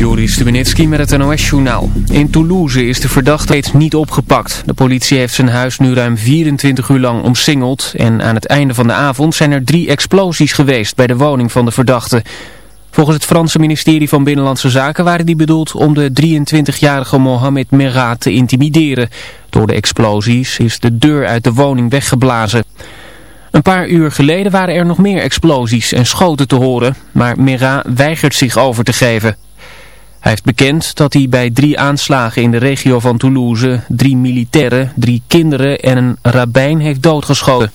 Joris Stubenitski met het NOS-journaal. In Toulouse is de verdachte steeds niet opgepakt. De politie heeft zijn huis nu ruim 24 uur lang omsingeld... en aan het einde van de avond zijn er drie explosies geweest bij de woning van de verdachte. Volgens het Franse ministerie van Binnenlandse Zaken waren die bedoeld... om de 23-jarige Mohamed Merah te intimideren. Door de explosies is de deur uit de woning weggeblazen. Een paar uur geleden waren er nog meer explosies en schoten te horen, maar Mera weigert zich over te geven. Hij heeft bekend dat hij bij drie aanslagen in de regio van Toulouse drie militairen, drie kinderen en een rabbijn heeft doodgeschoten.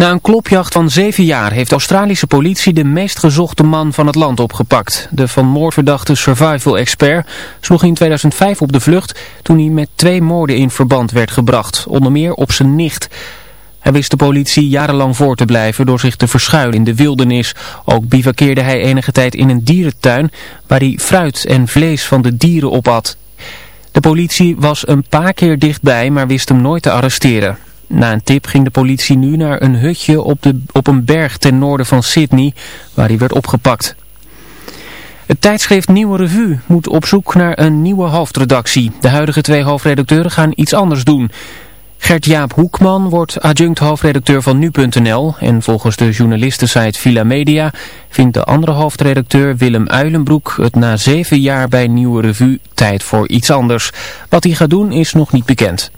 Na een klopjacht van zeven jaar heeft Australische politie de meest gezochte man van het land opgepakt. De van moord verdachte survival expert sloeg in 2005 op de vlucht toen hij met twee moorden in verband werd gebracht, onder meer op zijn nicht. Hij wist de politie jarenlang voor te blijven door zich te verschuilen in de wildernis. Ook bivakkeerde hij enige tijd in een dierentuin waar hij fruit en vlees van de dieren opat. De politie was een paar keer dichtbij, maar wist hem nooit te arresteren. Na een tip ging de politie nu naar een hutje op, de, op een berg ten noorden van Sydney, waar hij werd opgepakt. Het tijdschrift Nieuwe Revue moet op zoek naar een nieuwe hoofdredactie. De huidige twee hoofdredacteuren gaan iets anders doen. Gert-Jaap Hoekman wordt adjunct hoofdredacteur van Nu.nl en volgens de journalistensite Villa Media vindt de andere hoofdredacteur Willem Uilenbroek het na zeven jaar bij Nieuwe Revue tijd voor iets anders. Wat hij gaat doen is nog niet bekend.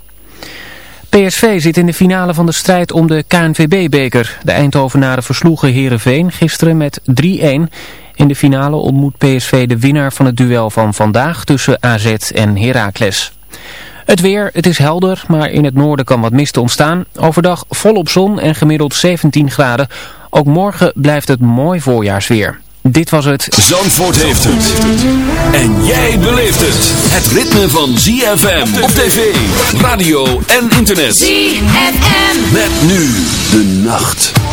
PSV zit in de finale van de strijd om de KNVB-beker. De Eindhovenaren versloegen Herenveen gisteren met 3-1. In de finale ontmoet PSV de winnaar van het duel van vandaag tussen AZ en Heracles. Het weer, het is helder, maar in het noorden kan wat mist ontstaan. Overdag volop zon en gemiddeld 17 graden. Ook morgen blijft het mooi voorjaarsweer. Dit was het. Zandvoort heeft het. En jij beleeft het. Het ritme van ZFM op tv, radio en internet. ZFM. Met nu de nacht.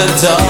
the dark.